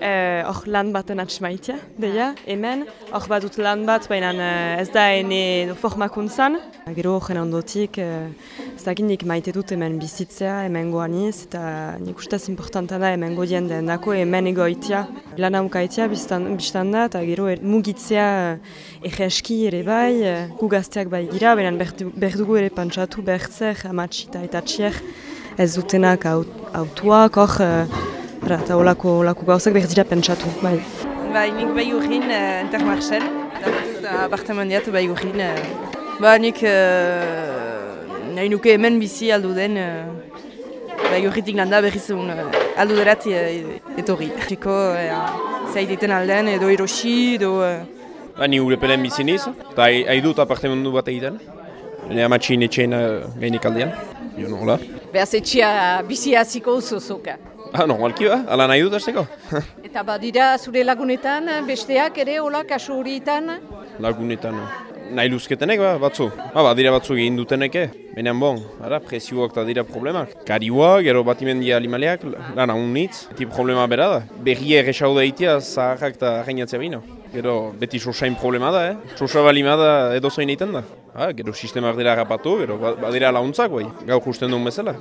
Eh, Hor lan baten atxmaitia, deia, hemen. Hor bat dut lan bat, baina eh, ez da ene formakuntzan. Gero horren ondotik, eh, ez dakit nik maite dut hemen bizitzea, hemen goaniz, eta nik ustez importanta da hemen godien dako hemen egoitia. Lan haukaitia biztan, da, eta gero er, mugitzea egeski ere bai, eh, gu gazteak bai gira, berdu- berdugu ere pantsatu bertzer, amatxita eta txier, ez dutenak aut- autuak, hor, eh, Ara, eta olako, olako gauzak behar dira pentsatu, bai. Bai, nik bai urrin uh, Intermarchen, eta apartamendiat bai urrin. Uh, ba, nik uh, nahi nuke hemen bizi aldu den, uh, bai urritik landa berriz un uh, aldu derat uh, etorri. Eko, uh, zaiteten alden, edo erosi, edo... Uh, Ba, ni urepelen bizi niz, eta hai hai dut apartamendu bat egiten. Nire amatxin etxein uh, gainik aldean. Jo, nola? Behaz etxia bizi hasiko zozoka. Ah, normalki ba, ala nahi dut azteko. Eta badira zure lagunetan, besteak ere, hola, kasu horietan, Lagunetan. Nahi luzketenek, ba, batzu. Ba, badira batzuk egin duteneke. Baina bon, ara, presioak eta dira problemak. Kariua, gero batimendia animaleak, lan hau nitz. Eti problema bera da. Berri errexau da itia, zaharrak eta arrainatzea bino. Gero, beti sosain problema da, eh? Sosa balima da edo zoin egiten da. Ah, gero sistemak dira rapatu, gero ba- badira launtzak, bai. Gau justen duen bezala.